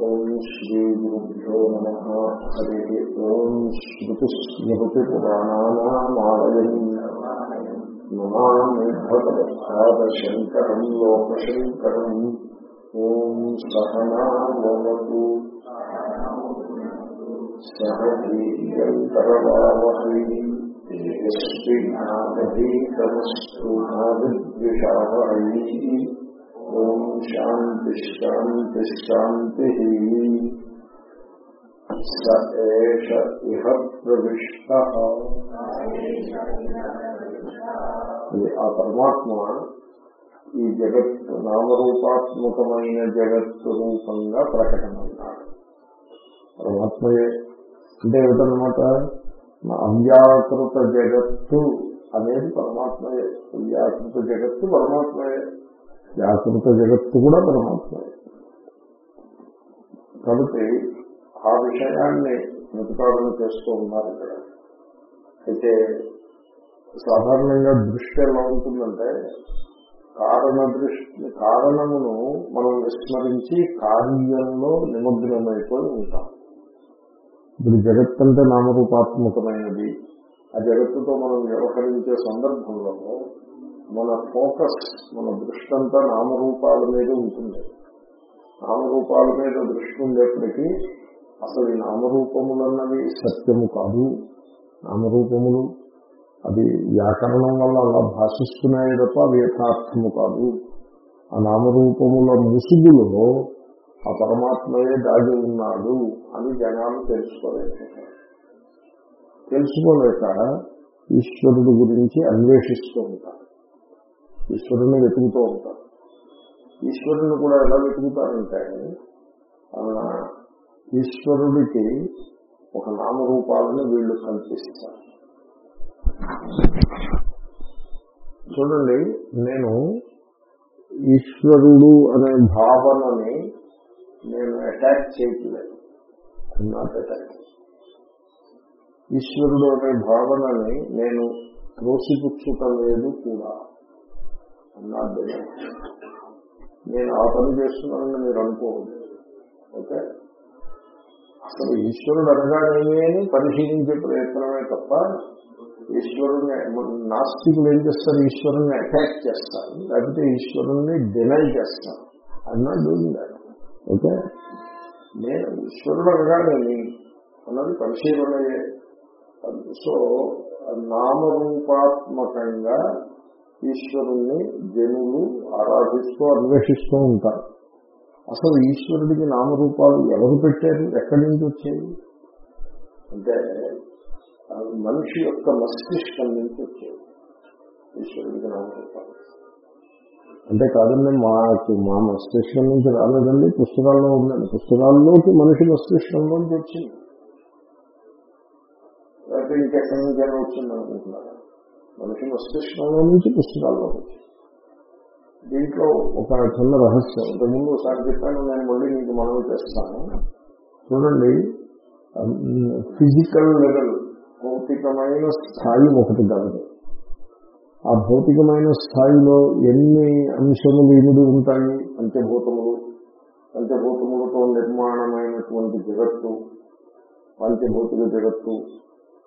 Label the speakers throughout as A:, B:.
A: ఓం శ్రీ గురుభ్యో నమ హరి ఓం స్మృతిస్మృతిపురాణానామాలయం నమామి భగవత్పాదశంకరం లోకశంకరం ఓం సహనావతు సహ వీర్యంకరవావహై తేజస్వినాధీతమస్తు విద్విషావహై ఓం శాంతి శాంతి శాంతి స ఏష ఇహ ప్రవిష్ట ఆ పరమాత్మ ఈ జగత్ నామరూపాత్మకమైన జగత్తు రూపంగా ప్రకటనన్నాడు పరమాత్మయే అంటే ఏమిటనమాట అవ్యాకృత జగత్తు అనేది పరమాత్మయే. అవ్యాకృత జగత్తు పరమాత్మయే. వ్యాకృత జగత్తు కూడా పరమాత్మ. కాబట్టి ఆ విషయాన్ని ప్రతిపాదన చేస్తూ ఉన్నారు ఇక్కడ. అయితే సాధారణంగా దృష్టి ఎలా ఉంటుందంటే కారణ దృష్టి కారణమును మనం విస్మరించి కార్యంలో నిమగ్నమైపోయి ఉంటాం. ఇప్పుడు జగత్ అంటే నామరూపాత్మకమైనది. ఆ జగత్తుతో మనం వ్యవహరించే సందర్భంలో మన ఫోకస్ మన దృష్టి అంతా నామరూపాల మీద ఉంటుంది. నామరూపాల మీద దృష్టి ఉండేప్పటికీ అసలు ఈ నామరూపములన్నవి సత్యము కాదు. నామరూపములు అది వ్యాకరణం వల్ల అలా భాషిస్తున్నాయి తప్ప అవి యథార్థము కాదు. ఆ నామరూపముల ముసుగులో ఆ పరమాత్మయే దాగి ఉన్నాడు అని జనాలు తెలుసుకోలేక తెలుసుకోలేక ఈశ్వరుడు గురించి అన్వేషిస్తూ ఉంటారు. ఈశ్వరుని వెతుకుతూ ఉంటారు. ఈశ్వరుని కూడా ఎలా వెతుకుతారంటే ఈశ్వరుడికి ఒక నామరూపాలను వీళ్ళు కల్పిస్తారు. చూడండి నేను ఈశ్వరుడు అనే భావనని నేను అటాక్ చేయట్లేదు. నాట్ అటాక్ ఈశ్వరుడు అనే భావనని నేను త్రోసిపుచ్చుటలేదు కూడా. నేను ఆ పని చేస్తున్నానని మీరు అనుకోవద్దు. ఓకే? అసలు ఈశ్వరుడు అనగానేమి అని పరిశీలించే ప్రయత్నమే తప్ప ఈశ్వరుని నాస్తికులు ఏం చేస్తారు? ఈశ్వరుని అటాక్ చేస్తారు. లేకపోతే ఈశ్వరుణ్ణి డినై చేస్తారు. అన్నా డూయింగ్ దాట్ ఓకే? నేను ఈశ్వరుడు అనగానేమి అన్నది పరిశీలనయే. సో నామరూపాత్మకంగా ఈశ్వరుణ్ణి జనులు ఆరాధిస్తూ అన్వేషిస్తూ ఉంటారు. అసలు ఈశ్వరుడికి నామరూపాలు ఎవరు పెట్టారు? ఎక్కడి నుంచి వచ్చాయి? అంటే మనిషి యొక్క మస్తిష్కం నుంచి వచ్చాయి ఈశ్వరుడికి నామరూపాలు. అంటే కాదండి మాకు మా మస్తిష్కం నుంచి రాలేదండి పుస్తకాల్లో ఉందండి. పుస్తకాల్లోకి మనిషి మస్తిష్కంలోంచి వచ్చింది. ఇంకెక్కడి నుంచి వచ్చింది అనుకుంటున్నారు మనిషి మస్తిష్కంలో నుంచి పుస్తకాల్లో వచ్చింది దీంట్లో ఒక చిన్న రహస్యం. ఇంతకుముందు ఒకసారి చెప్పాను నేను మళ్ళీ మీకు మనవి చేస్తాను. చూడండి ఫిజికల్ లెవెల్ భౌతికమైన స్థాయి ఒకటి కలదు ఆ భౌతికమైన స్థాయిలో ఎన్ని అంశములు ఇమిడి ఉంటాయి? పంచభూతములు పంచభూతములతో నిర్మాణమైనటువంటి జగత్తు పంచభౌతిక జగత్తు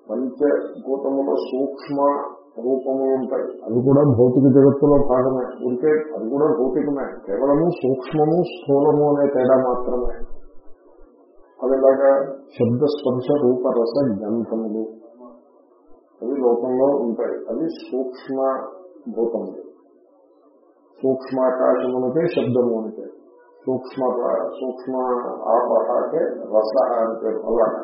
A: పంచభూతముల సూక్ష్మ రూపములు ఉంటాయి. అవి కూడా భౌతిక జగత్తులో భాగమే. ఉంటే అది కూడా భౌతికమే. కేవలము సూక్ష్మము స్థూలము అనే తేడా మాత్రమే. అదిలాగా శబ్ద స్పర్శ రూప రస గంధములు అవి లోకంలో ఉంటాయి. అవి సూక్ష్మ భూతములు. సూక్ష్మాకాశమునకే శబ్దము అంటే. సూక్ష్మ సూక్ష్మ ఆపహాకే రస అంటే అలాగా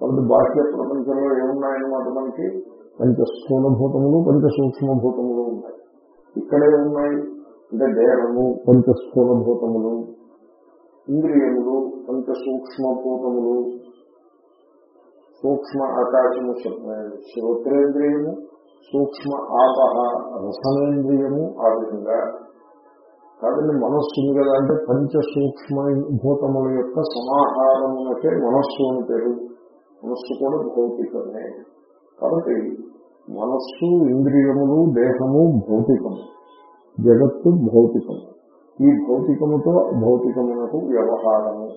A: కాబట్టి బాహ్య ప్రపంచంలో ఏమున్నాయన్నమాట మనకి? పంచ స్థూలభూతములు పంచ సూక్ష్మభూతములు ఉన్నాయి ఇక్కడే ఉన్నాయి. అంటే దేహము పంచ స్థూలభూతములు ఇంద్రియములు పంచ సూక్ష్మభూతములు సూక్ష్మ ఆకాశము శ్రోత్రేంద్రియము సూక్ష్మ ఆపహ రసనేంద్రియము ఆ విధంగా. కాబట్టి మనస్సు ఉంది కదా అంటే పంచ సూక్ష్మ భూతముల యొక్క సమాహారమునకే మనస్సు అని పేరు. మనస్సు కూడా భౌతికమే. కాబట్టి మనస్సు ఇంద్రియములు దేహము భౌతికము. జగత్తు భౌతికము. ఈ భౌతికముతో భౌతికమునకు వ్యవహారము.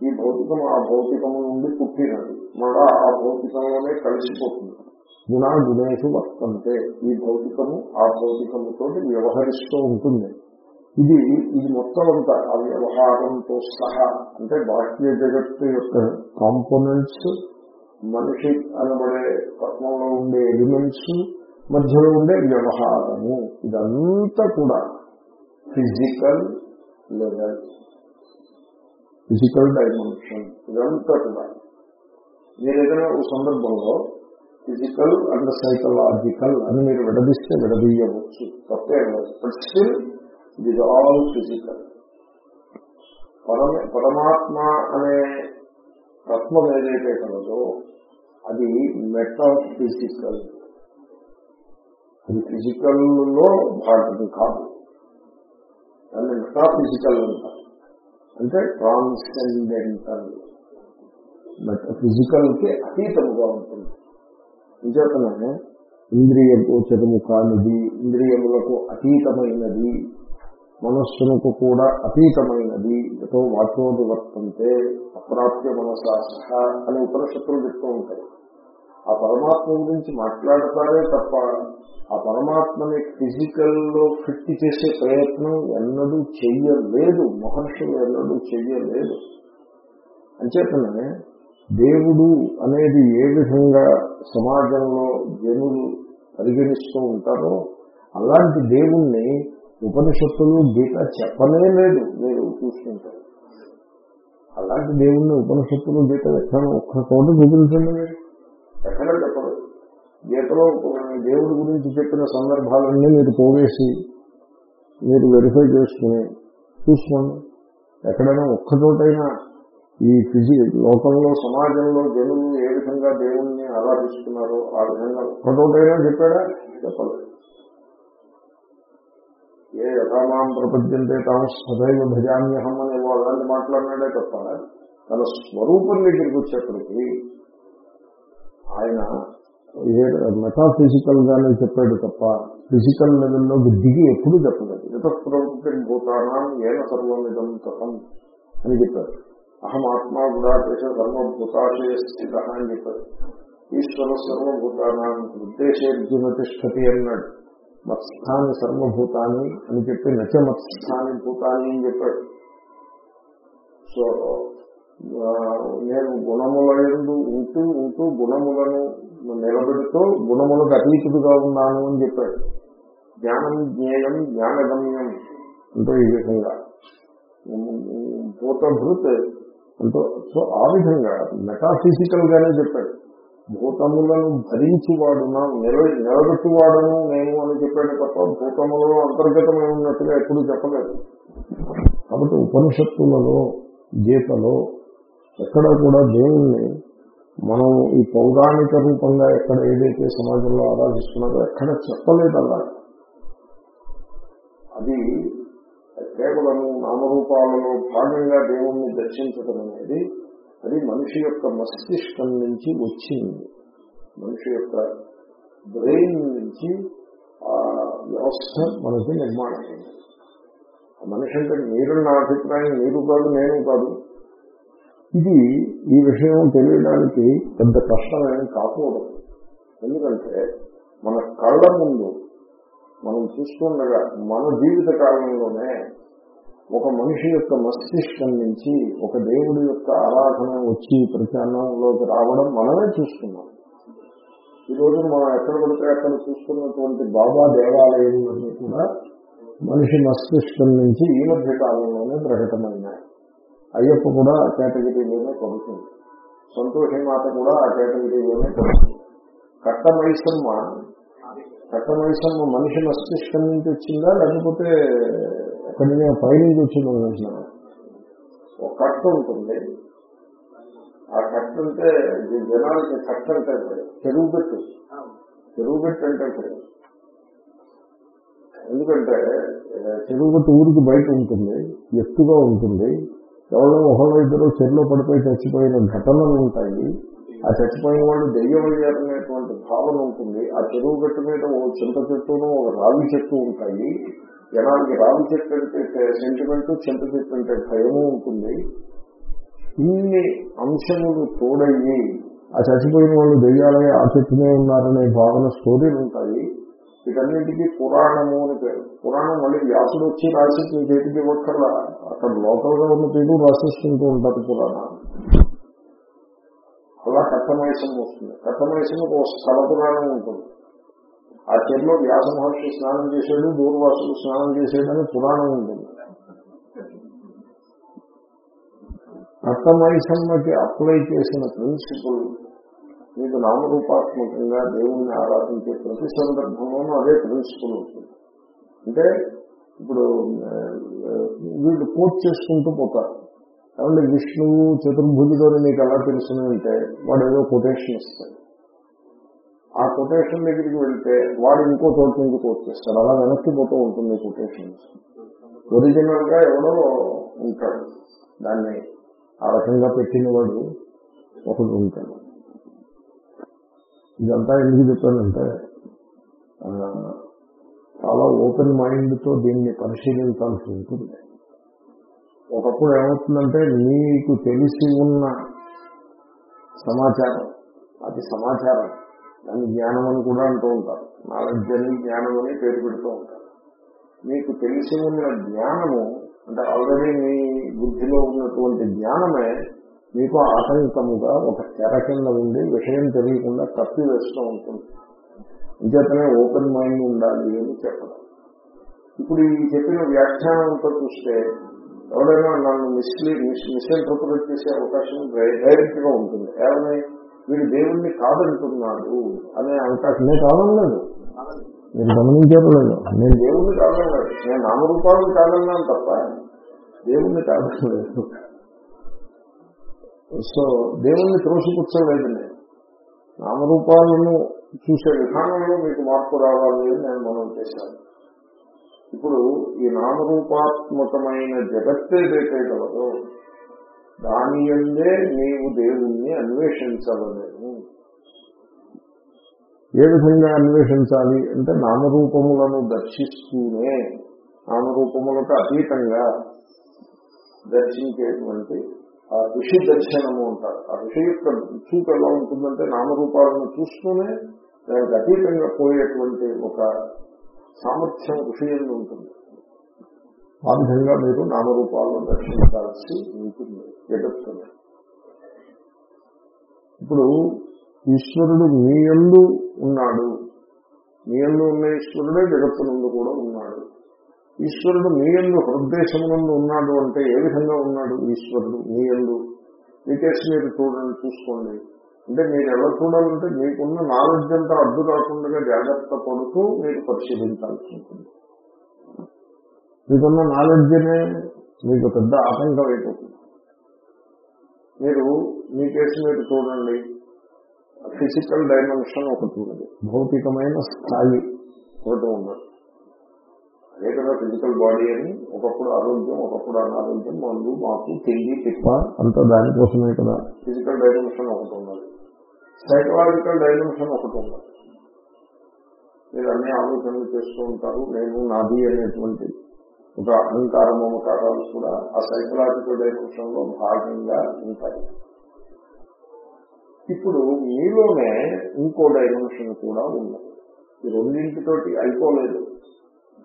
A: ఈ భౌతికం ఆ భౌతికము నుండి పుట్టినది. మళ్ళా ఆ భౌతికంలోనే కలిసిపోతుంది. గుణా గుణేషు వర్తంతే. ఈ భౌతికము ఆ భౌతికముతో వ్యవహరిస్తూ ఉంటుంది. ఇది ఇది మొత్తం అంతా ఆ వ్యవహారంతో సహా అంటే బాహ్య జగత్తు యొక్క కాంపోనెంట్స్ మనిషి అనబడే పద్మంలో ఉండే ఎలిమెంట్స్ మధ్యలో ఉండే వ్యవహారము. ఇదంతా కూడా ఫిజికల్ లెవెల్ ఫిజికల్ డైమెన్షన్. ఇదంతా కూడా. మీరు ఏదైనా ఒక సందర్భంలో ఫిజికల్ అండ్ సైకలాజికల్ అని మీరు విడదీస్తే విడదీయవచ్చు. తప్పే but still it all physical. పరమాత్మ అనే తత్వం ఏదైతే కలదో అది మెటాఫిజికల్. అది ఫిజికల్లో భాగం కాదు. దాన్ని మెటాఫిజికల్ అంటారు. అంటే ట్రాన్సెండెంటల్. ఫిజికల్కి అతీతముగా ఉంటుంది. నిజతనే ఇంద్రియ గోచరము కానిది ఇంద్రియములకు అతీతమైనది మనస్సునకు కూడా అతీతమైనది. ఎటో వాచోది వర్తంతే అప్రాప్య మనసా అని ఉపనిషత్తులు చెప్తూ ఉంటాయి. ఆ పరమాత్మ గురించి మాట్లాడతారే తప్ప ఆ పరమాత్మని ఫిజికల్లో ఫిట్ చేసే ప్రయత్నం ఎన్నడూ చెయ్యలేదు. మహర్షులు ఎన్నడూ చెయ్యలేదు. అంచేతనే దేవుడు అనేది ఏ విధంగా సమాజంలో జనులు పరిగణిస్తూ ఉంటారో అలాంటి దేవుణ్ణి ఉపనిషత్తులు గీత చెప్పనే లేదు. మీరు చూసుకుంటారు అలాంటి దేవుణ్ణి ఉపనిషత్తులు గీత ఎక్కడ ఒక్క చోట చూపించండి మీరు? ఎక్కడ చెప్పరు. గీతలో దేవుడి గురించి చెప్పిన సందర్భాలన్నీ మీరు పోగేసి మీరు వెరిఫై చేసుకుని చూసుకోండి. ఎక్కడైనా ఒక్క చోటైనా ఈ ఫిజి లోకంలో సమాజంలో జనులు ఏ విధంగా దేవుణ్ణి ఆరాధిస్తున్నారో ఆ విధంగా ఒక్క చోటైనా చెప్పాడా? చెప్పలేదు. ఏ యథామాం ప్రపంచంటే తాము సదైవ భజామ్యహం అనేవో అలాంటి మాట్లాడినాడే తప్ప తన స్వరూపం దగ్గరికి వచ్చేప్పటికీ ఆయన మెటాఫిజికల్ గానే చెప్పాడు తప్ప ఫిజికల్ లెవెల్లో దిగి ఎప్పుడు చెప్పలేదు యథప్రవృత్తి భూతానం ఏన సర్వమిదం తతం అని చెప్పారు అహం ఆత్మా గుడాకేశ సర్వభూతాశయ స్థిత అని చెప్పారు ఈశ్వర సర్వభూతానం ఉద్దేశేర్జున తిష్టతి అన్నాడు మత్స్థాని సర్వభూతాన్ని అని చెప్పి నచ మత్స్థాని భూతాన్ని అని చెప్పాడు. సో నేను గుణముల ఎందు ఉంటూ ఉంటూ గుణములను నిలబెడుతూ గుణములకు అతీతుడుగా ఉన్నాను అని చెప్పాడు. జ్ఞానం జ్ఞేయం జ్ఞానగమ్యం అంటూ ఈ విధంగా. భూతభృత్ అంటూ సో ఆ విధంగా మెటాఫిజికల్ గానే చెప్పాడు. భూతములను భరించువాడునా నిల నిలబెట్టువాడను నేను అని చెప్పాడు తప్ప భూతములలో అంతర్గతమై ఉన్నట్టుగా ఎప్పుడు చెప్పలేదు. కాబట్టి ఉపనిషత్తులలో గీతలో ఎక్కడ కూడా దేవుణ్ణి మనం ఈ పౌరాణిక రూపంగా ఎక్కడ ఏదైతే సమాజంలో ఆరాధిస్తున్నారో ఎక్కడ చెప్పలేదు అలా అది కేవలము నామరూపాలలో భాగంగా దేవుణ్ణి దర్శించడం అనేది అది మనిషి యొక్క మస్తిష్కం నుంచి వచ్చింది. మనిషి యొక్క బ్రెయిన్ నుంచి ఆ వ్యవస్థ మనకి నిర్మాణం అయింది. మనిషి అంటే మీరు నా అభిప్రాయం మీరు కాదు నేను కాదు. ఇది ఈ విషయం తెలియడానికి పెద్ద కష్టమేమి కాకూడదు. ఎందుకంటే మన కళ్ళ ముందు మనం చూస్తుండగా మన జీవిత కాలంలోనే ఒక మనిషి యొక్క మస్తిష్కం నుంచి ఒక దేవుడి యొక్క ఆరాధన వచ్చి ప్రచారంలోకి రావడం మనమే చూస్తున్నాం. ఈ రోజు మనం ఎక్కడ పడితే అక్కడ చూస్తున్నటువంటి బాబా దేవాలయాలన్నీ కూడా మనిషి మస్తిష్కం నుంచి ఈ మధ్య కాలంలోనే ప్రకటమైనాయి. అయ్యప్ప కూడా ఆ కేటగిరీలోనే పడుతుంది. సంతోషి మాత కూడా ఆ కేటగిరీలోనే పడుతుంది. కట్టమైసమ్మ కట్టమైసమ్మ మనిషి మస్తిష్కం నుంచి వచ్చిందా? లేకపోతే ఎక్కడి పైనుంచి వచ్చిందో అనుకుంటున్నాను ఒక కట్ట ఉంటుంది. ఆ కట్ట అంటే జనాలకి కట్ట అంటే చెరువు పెట్టు. చెరువు పెట్టు అంటే ఎందుకంటే చెరువు పెట్టు ఊరికి బయట ఉంటుంది. ఎత్తుగా ఉంటుంది. ఎవరో ఒకళ్ళు ఇద్దరు చెరువులో పడిపోయి చచ్చిపోయిన ఘటనలు ఉంటాయి. ఆ చచ్చిపోయిన వాళ్ళు దెయ్యం అయ్యారనేటువంటి భావన ఉంటుంది. ఆ చెరువు గట్టు మీద ఓ చింత చెట్టును ఒక రావి చెట్టు ఉంటాయి. జనానికి రావి చెట్టు అంటే సెంటిమెంట్ చింత చెట్టు అంటే భయము ఉంటుంది. ఇన్ని అంశములు తోడయ్యి ఆ చచ్చిపోయిన వాళ్ళు దెయ్యాలే ఆ చెట్టునే ఉన్నారనే భావన స్టోరీలు ఉంటాయి. వీటన్నిటికీ పురాణము అని పేరు. పురాణం మళ్ళీ వ్యాసుడు వచ్చి రాసి మీ చేతికి ఇవ్వక్కర్లా. అక్కడ లోకల్గా ఉన్న పేరు రాసిస్తుంటూ ఉంటారు పురాణాలు అలా కట్టమయసం వస్తుంది. కట్టమయసం ఒక స్థలపురాణం ఉంటుంది. ఆ చెరులో వ్యాస మహర్షి స్నానం చేశాడు దూర్వాసులు స్నానం చేశాడని పురాణం ఉంటుంది. కట్టమైసమ్మకి అప్లై చేసిన ప్రిన్సిపల్ మీకు నామరూపాత్మకంగా దేవుణ్ణి ఆరాధించే ప్రతి సందర్భంలోనూ అదే ప్రిన్సిపల్ ఉంటుంది. అంటే ఇప్పుడు వీళ్ళు కోట్ చేసుకుంటూ పోతారు. కాబట్టి విష్ణువు చతుర్భుజుడు నీకు ఎలా తెలుసునంటే వాడు ఏదో కొటేషన్ ఇస్తాడు. ఆ కొటేషన్ దగ్గరికి వెళ్తే వాడు ఇంకో చోట నుంచి కోట్ చేస్తాడు. అలా వెనక్కి పోతూ ఉంటుంది కొటేషన్స్ ఒరిజినల్గా ఎవడో ఉంటాడు. దాన్ని ఆ రకంగా పెట్టిన వాడు ఒకడు ఉంటాడు. ఇదంతా ఎందుకు చెప్పానంటే చాలా ఓపెన్ మైండ్తో దీన్ని పరిశీలించాల్సి ఉంటుంది. ఒకప్పుడు ఏమవుతుందంటే నీకు తెలిసి ఉన్న సమాచారం అది సమాచారం. దాన్ని జ్ఞానం అని కూడా అంటూ ఉంటారు. నాలెడ్జ్ అని జ్ఞానం అని పేరు పెడుతూ ఉంటారు. మీకు తెలిసి ఉన్న జ్ఞానము అంటే ఆల్రెడీ మీ బుద్ధిలో ఉన్నటువంటి జ్ఞానమే మీకు ఆటంకముగా ఒక తెర కింద ఉండి విషయం తెలియకుండా తప్పి వేస్తూ ఉంటుంది. ఇంకేతనే ఓపెన్ మైండ్ ఉండాలి అని చెప్పడం. ఇప్పుడు ఈ చెప్పిన వ్యాఖ్యానంతో చూస్తే ఎవరైనా నన్ను మిస్లీడ్ మిస్ఇంటర్ప్రిట్ చేసే అవకాశం డైరెక్ట్గా ఉంటుంది. ఏమని? వీడు దేవుణ్ణి కాదంటున్నాడు అనే అవకాశం నేను కాదనలేదు నేను గమనించారు లేదు నేను దేవుణ్ణి కాదనలేదు. నేను నామరూపాలను కాదన్నాను తప్ప దేవుణ్ణి కాదనలేదు. సో దేవుణ్ణి త్రోసిపుచ్చలేదు నేను నామరూపాలను చూసే విధానంలో మీకు మార్పు రావాలి అని నేను మనం చేశాను. ఇప్పుడు ఈ నామరూపాత్మకమైన జగత్తే ఏదైతే కలదో దాని అందే నీవు దేవుణ్ణి అన్వేషించవలేము ఏ విధంగా అన్వేషించాలి అంటే నామరూపములను దర్శిస్తూనే నామరూపములకు అతీతంగా దర్శించేటువంటి ఆ ఋషి దర్శనము అంటారు. ఆ ఋషి యొక్క చూపు ఎలా ఉంటుందంటే నామరూపాలను చూస్తూనే దానికి అతీతంగా పోయేటువంటి ఒక సామర్థ్యం ఋషి అని ఉంటుంది. ఆ విధంగా మీరు నామరూపాలను దర్శించాల్సి ఉంటుంది జగత్తుని ఇప్పుడు ఈశ్వరుడు మీ యందు ఉన్నాడు. మీ యందు ఉన్న ఈశ్వరుడే జగత్తునందు కూడా ఉన్నాడు. ఈశ్వరుడు మీ యందు హృదయశమునందు ఉన్నాడు అంటే ఏ విధంగా ఉన్నాడు ఈశ్వరుడు మీ యందు? మీ కేసు మీరు చూడండి చూసుకోండి. అంటే మీరు ఎలా చూడాలంటే మీకున్న నాలెడ్జ్ అంతా అడ్డు కాకుండా జాగ్రత్త పడుతూ మీరు పరిశీలించాల్సి ఉంటుంది. మీకున్న నాలెడ్జ్నే మీకు పెద్ద ఆటంకం అయిపోతుంది. మీరు మీ కేసు మీరు చూడండి. ఫిజికల్ డైమెన్షన్ ఒకటి ఉన్నది భౌతికమైన స్థాయి ఒకటి ఉన్నది అదే కదా ఫిజికల్ బాడీ అని. ఒకప్పుడు ఆరోగ్యం ఒకప్పుడు అనారోగ్యం మందు మాకు తిండి తిప్ప. అంతా దానికోసమే కదా. ఫిజికల్ డైమెన్షన్ ఒకటి ఉన్నది సైకలాజికల్ డైమెన్షన్ ఒకటి ఉంది. మీరు అన్ని ఆలోచనలు చేస్తూ ఉంటారు. నేను నాది అనేటువంటి ఒక అహంకార మమకారాలు కూడా ఆ సైకలాజికల్ డైమెన్షన్లో భాగంగా ఉంటాయి. ఇప్పుడు మీలోనే ఇంకో డైమెన్షన్ కూడా ఉన్నది ఈ రెండింటితోటి అయిపోలేదు.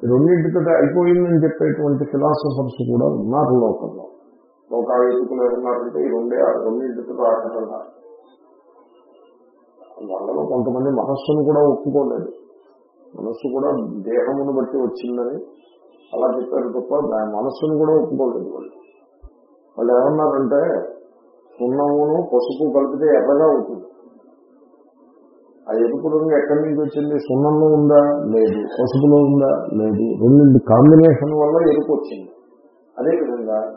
A: ఈ రెండింటితోటి అయిపోయిందని చెప్పేటువంటి ఫిలాసఫర్స్ కూడా ఉన్నారు లోకంలో. లోకావేదికులు ఏమన్నారంటే ఈ రెండే రెండింటితో ఆటగా వాళ్ళలో కొంతమంది మనస్సును కూడా ఒప్పుకోలేదు. మనస్సు కూడా దేహమును బట్టి వచ్చిందని అలా చెప్పారు తప్ప దాని మనస్సును కూడా ఒప్పుకోలేదు వాళ్ళు. వాళ్ళు ఏమన్నారంటే సున్నమును పసుపు కలిపితే ఎర్రగా అవుతుంది. ఆ ఎరుపు రంగు ఎక్కడి నుంచి వచ్చింది? సున్నంలో ఉందా? లేదు. పసుపులో ఉందా? లేదు. రెండు కాంబినేషన్ వల్ల ఎరుపు వచ్చింది. అదేవిధంగా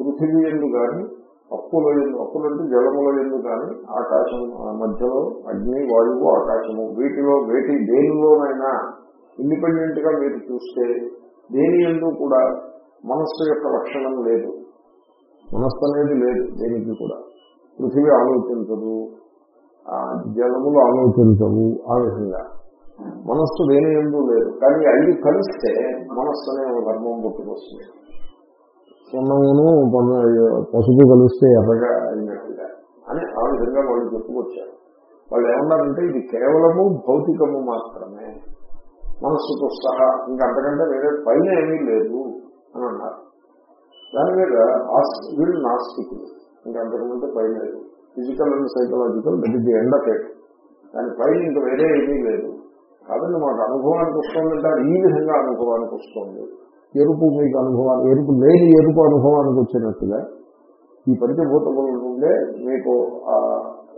A: పృథివీ ఎందు కానీ అప్పుల ఎందు అప్పులంటే జలముల ఎందు కానీ ఆకాశం మధ్యలో అగ్ని వాయువు ఆకాశము. వీటిలో వేటి దేనిలోనైనా ఇండిపెండెంట్గా మీరు చూస్తే దేని ఎందు కూడా మనస్సు యొక్క లక్షణం లేదు. మనస్సు అనేది లేదు దేనికి కూడా. పృథివీ ఆలోచించదు. జలములు ఆలోచించవు ఆ విధంగా. మనస్సు దేని ఎందు లేదు. కానీ ఐదు కలిస్తే మనస్సు అనే ఒక ధర్మం పుట్టుకొస్తుంది. సున్నమును పసుపు కలిస్తే ఎర్రగా అయినట్టుగా. అని ఆ విధంగా వాళ్ళు చెప్పుకొచ్చారు. వాళ్ళు ఏమన్నారంటే ఇది కేవలము భౌతికము మాత్రమే. మనస్సుతో సహా ఇంకా అంతకంటే వేరే పైన ఏమీ లేదు అని అన్నారు. దాని మీద వీళ్ళు నాస్తికులు. ఇంకా అంతకంటే పైన లేదు. Physical and psychological that is the end of దాని పైన ఇంకా వేరే ఏమీ లేదు. కాదండి మాకు అనుభవానికి వస్తుందంటే ఈ విధంగా అనుభవానికి వస్తుంది. ఎరుపు మీకు అనుభవాన్ని ఎరుపు లేని ఎరుపు అనుభవానికి వచ్చినట్టుగా ఈ పంచభూతముల నుండే మీకు ఆ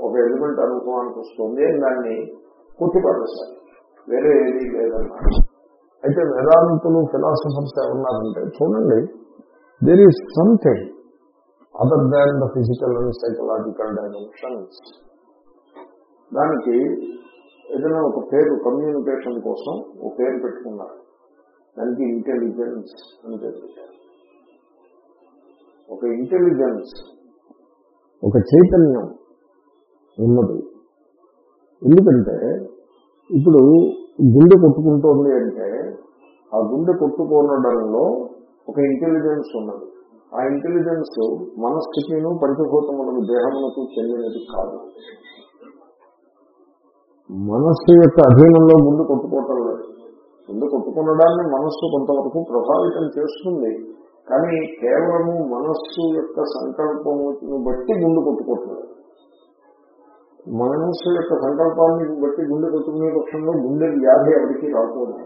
A: ఒక ఎలిమెంట్ అనుభవానికి వస్తుంది అని దాన్ని కొట్టిపడేశారు. వేరే ఏది లేదన్నారు. అయితే వేదాంతులు ఫిలాసఫర్స్ ఏమన్నారంటే చూడండి there is something other than the physical and psychological dimensions దానికి ఏదైనా ఒక పేరు కమ్యూనికేషన్ కోసం ఒక పేరు పెట్టుకున్నారు. దానికి ఇంటెలిజెన్స్ అని పేరు ఒక ఇంటెలిజెన్స్ ఒక చైతన్యం ఉన్నది. ఎందుకంటే ఇప్పుడు గుండె కొట్టుకుంటోంది అంటే ఆ గుండె కొట్టుకోనడంలో ఒక ఇంటెలిజెన్స్ ఉన్నది. ఆ ఇంటెలిజెన్స్ మనస్థితిను పంచభూతములకు దేహములకు చెందినది కాదు. మనస్సు యొక్క అధీనంలో గుండె కొట్టుకోవటం ముందు గుండె కొట్టుకునడాన్ని మనస్సు కొంతవరకు ప్రభావితం చేస్తుంది. కానీ కేవలము మనస్సు యొక్క సంకల్పమును బట్టి గుండె కొట్టుకుంటున్నాడు మనస్సు యొక్క సంకల్పాన్ని బట్టి గుండె కొట్టుకునే పక్షంలో గుండె వ్యాధి ఎవరికి రాకూడదు.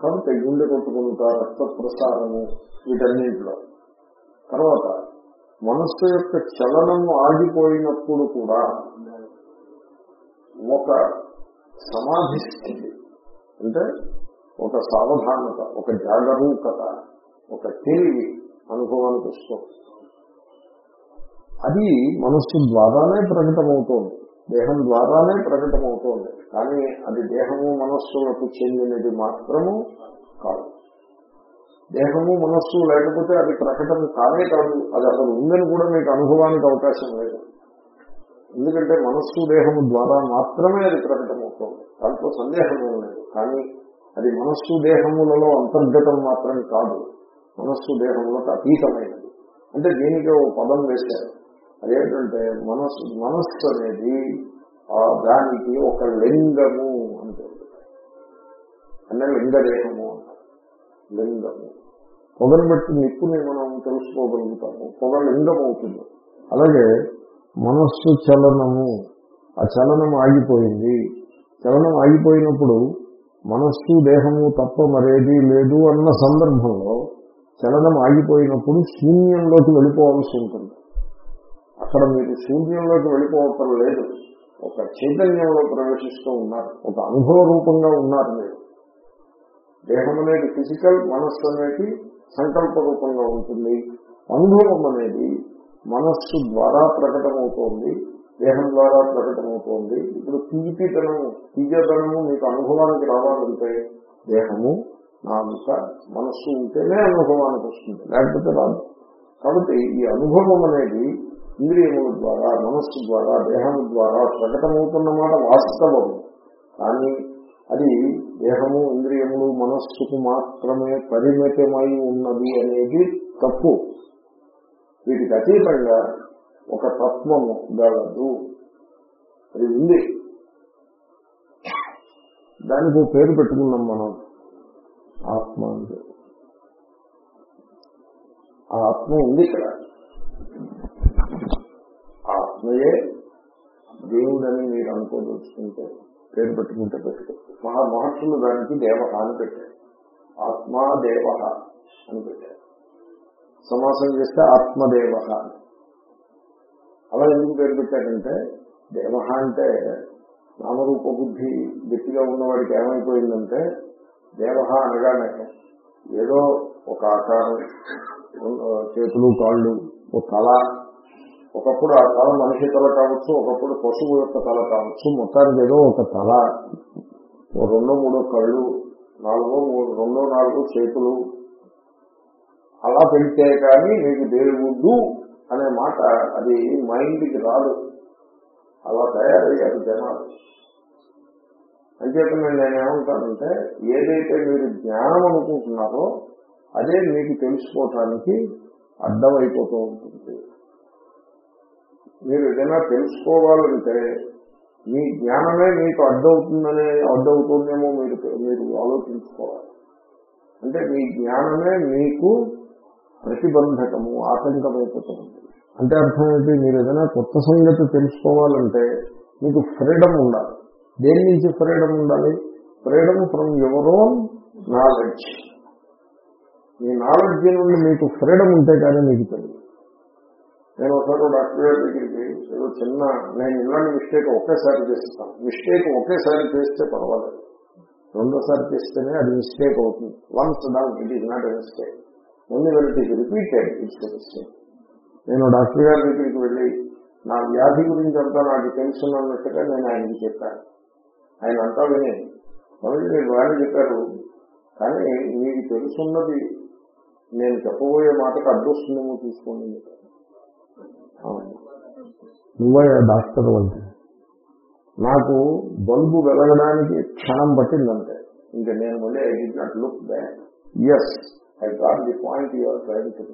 A: కాబట్టి గుండె కొట్టుకుంటా రక్త ప్రసారము వీటన్నింటిలో. తర్వాత మనస్సు యొక్క చలనము ఆగిపోయినప్పుడు కూడా ఒక సమాధి స్థితి అంటే ఒక సావధానత ఒక జాగరూకత ఒక తెలివి అనుభవానికి వస్తుంది అది మనస్సు ద్వారానే ప్రకటమవుతోంది. దేహం ద్వారానే ప్రకటమవుతోంది. కానీ అది దేహము మనస్సులకు చెందినది మాత్రము కాదు. దేహము మనస్సు లేకపోతే అది ప్రకటన కానే కాదు. అది అసలు ఉందని కూడా మీకు అనుభవానికి అవకాశం లేదు. ఎందుకంటే మనస్సు దేహము ద్వారా మాత్రమే అది ప్రకటమవుతోంది. దాంట్లో సందేహమే లేదు. కానీ అది మనస్సు దేహములలో అంతర్గతం మాత్రం కాదు. మనస్సు దేహములకు అతీతమైనది. అంటే దీనికి ఒక పదం వేశారు. అదేంటంటే మనస్సు మనస్సు అనేది ఆ దానికి ఒక లింగము అంటే అంటే లింగదేహము అంటారు. లింగము. పొగను బట్టి నిప్పుని మనం తెలుసుకోగలుగుతాము. పొగ లింగం అవుతుంది అలాగే మనస్సు చలనము. ఆ చలనం ఆగిపోయింది. చలనం ఆగిపోయినప్పుడు మనస్సు దేహము తప్ప మరేది లేదు అన్న సందర్భంలో చలనం ఆగిపోయినప్పుడు శూన్యంలోకి వెళ్ళిపోవాల్సి ఉంటుంది. అక్కడ మీరు శూన్యంలోకి వెళ్ళిపోవటం లేదు. ఒక చైతన్యంలో ప్రవేశిస్తూ ఉన్నారు. ఒక అనుభవ రూపంగా ఉన్నారు మీరు. దేహం అనేది ఫిజికల్ మనస్సు అనేది సంకల్ప రూపంగా ఉంటుంది. అనుభవం అనేది మనస్సు ద్వారా ప్రకటమవుతోంది దేహం ద్వారా ప్రకటమవుతోంది. ఇప్పుడు తీపితనము తీయతనము మీకు అనుభవానికి రావాలంటే దేహము నాలుక మనస్సు ఉంటేనే అనుభవానికి వస్తుంది. లేకపోతే రాదు. కాబట్టి ఈ అనుభవం అనేది ఇంద్రియముల ద్వారా మనస్సు ద్వారా దేహం ద్వారా ప్రకటమవుతున్న మాట వాస్తవం. కానీ అది దేహము ఇంద్రియములు మనస్సుకు మాత్రమే పరిమితమై ఉన్నది అనేది తప్పు. వీటికి అతీతంగా ఒక తత్వము గలదు అది ఉంది. దానికి పేరు పెట్టుకున్నాం మనం. ఆత్మ అంటే. ఆ ఆత్మ ఉంది ఇక్కడ. ఆ ఆత్మయే దేవుడని మీరు అనుకోదలుచుకుంటే పేరు పెట్టుకుంటే పెట్టుకోవచ్చు మహా మహర్షులు దానికి దేవ అని పెట్టారు. ఆత్మా దేవ అని పెట్టారు. సమాసం చేస్తే ఆత్మదేవ. అలా ఎందుకు పేరు పెట్టారంటే దేవ అంటే నామరూప బుద్ధి గట్టిగా ఉన్నవాడికి ఏమైపోయిందంటే దేవ అనగానే ఏదో ఒక ఆకారం చేతులు కాళ్ళు ఒక తల ఒకప్పుడు ఆ తల మనిషి తల కావచ్చు ఒకప్పుడు పశువు యొక్క తల కావచ్చు మొత్తానికి ఏదో ఒక తల ఓ రెండో మూడో కళ్ళు నాలుగో మూడు రెండో నాలుగో చేతులు అలా పెడితే కానీ మీకు దేవుడు అనే మాట అది మైండ్కి రాదు. అలా తయారయ్యారు జనాలు. అంచేత నేను ఏమంటానంటే ఏదైతే మీరు జ్ఞానం అనుకుంటున్నారో అదే మీకు తెలుసుకోవటానికి అడ్డం అయిపోతూ ఉంటుంది. మీరు ఏదైనా తెలుసుకోవాలంటే మీ జ్ఞానమే మీకు అడ్డవుతుందనే అడ్డవుతుందేమో మీరు మీరు ఆలోచించుకోవాలి. అంటే మీ జ్ఞానమే మీకు ప్రతిబంధకము ఆటంకమైపోతుంది అంటే అర్థం ఏంటి? మీరు ఏదైనా కొత్త సంగతి తెలుసుకోవాలంటే మీకు ఫ్రీడమ్ ఉండాలి. దేని నుంచి ఫ్రీడమ్ ఉండాలి? Freedom from your own knowledge. Me knowledge నుండి మీకు ఫ్రీడమ్ ఉంటే కానీ మీకు తెలియదు. నేను ఒకసారి డాక్టర్ గారి దగ్గరికి ఏదో చిన్న నేను ఇలాంటి మిస్టేక్ ఒకేసారి చేస్తాను. మిస్టేక్ ఒకేసారి చేస్తే పర్వాలేదు. రెండోసారి చేస్తేనే అది మిస్టేక్ అవుతుంది. Once done it is not a mistake. Only well it is repeated it's a mistake నేను డాక్టర్ గారి దగ్గరికి వెళ్ళి నా వ్యాధి గురించి అంతా నాకు తెలుసున్నట్టుగా నేను ఆయనకి చెప్పాను. ఆయన అంతా విని మొదటి మీరు బాగా చెప్పారు కానీ మీకు తెలుసున్నది నేను చెప్పబోయే మాటకు అడ్డొస్తుందేమో తీసుకోండి. నువ్వే డాక్టర్ వంటి. నాకు బల్బు వెలగడానికి క్షణం పట్టిందంటే ఇంకా నేను మళ్ళీ I did not look back as I got the point your train to